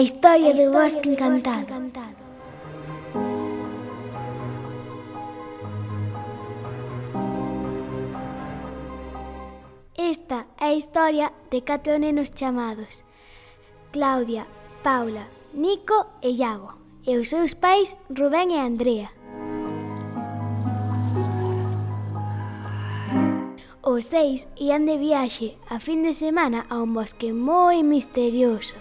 A historia, do bosque encantado. Bosque encantado. Esta é a historia de catro nenos chamados Claudia, Paula, Nico e Iago e os seus pais Rubén e Andrea. Os seis ian de viaxe a fin de semana a un bosque moi misterioso.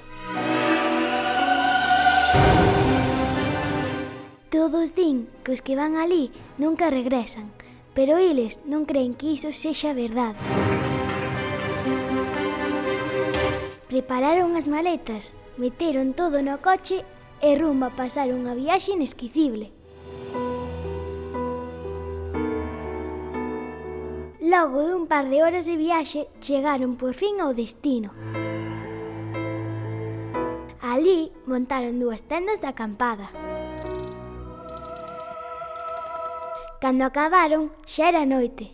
Todos din que os que van ali nunca regresan, pero eles non creen que iso sexa verdade. Prepararon as maletas, meteron todo no coche e rumba a pasar unha viaxe inesquecible. Logo dun par de horas de viaxe, chegaron por fin ao destino. Alí montaron dúas tendas de acampada. Cando acabaron xa era noite.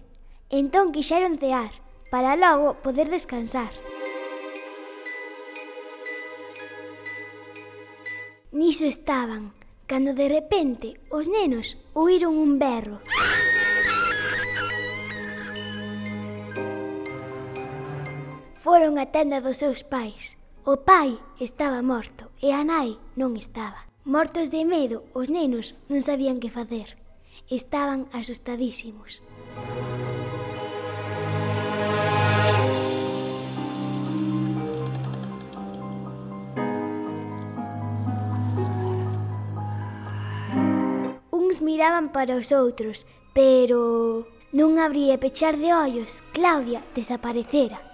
Entón quixeron cear, para logo poder descansar. Niso estaban, cando de repente os nenos oíron un berro. Foron á tenda dos seus pais. O pai estaba morto e a nai non estaba. Mortos de medo, os nenos non sabían que facer. Estaban asustadísimos. Uns miraban para os outros, pero nun abría e pechar de ollos, Claudia desaparecera.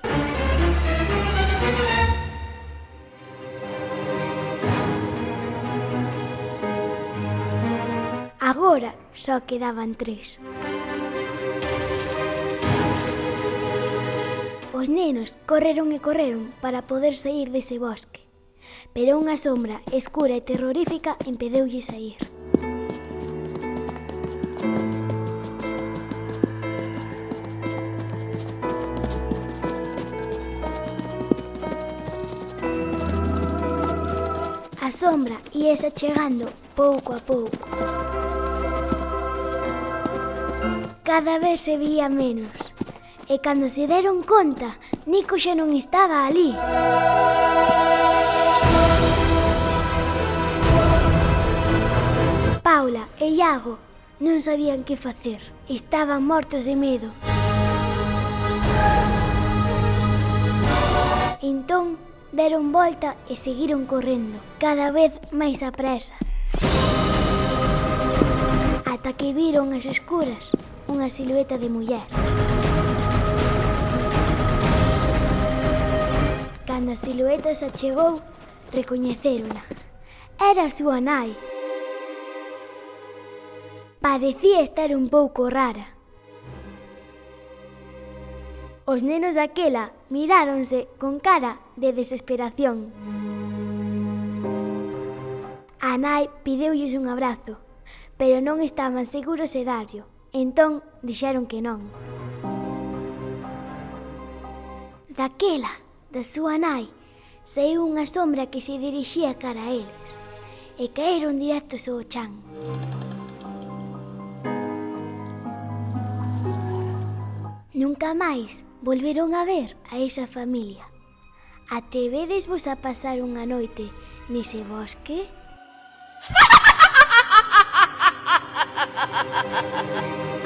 Agora só quedaban tres. Os nenos correron e correron para poder sair dese bosque, pero unha sombra escura e terrorífica impedeulle sair. A sombra íese chegando pouco a pouco. Cada vez se vía menos. E cando se deron conta, Nico xa non estaba ali. Paula e Iago non sabían que facer. Estaban mortos de medo. Entón, deron volta e seguiron correndo, cada vez máis apresa. presa ata que viron as escuras unha silueta de muller. Cando a silueta se achegou, recoñecérona. Era a súa nai. Parecía estar un pouco rara. Os nenos daquela miráronse con cara de desesperación. A nai pideulles un abrazo, pero non estaban seguros de darlo. Entón, dixeron que non. Daquela, da súa nai, saiu unha sombra que se dirixía cara a eles e caeron directos ao chan. Nunca máis volveron a ver a esa familia. Até vedes vos a pasar unha noite nese bosque? ha ha ha ha ha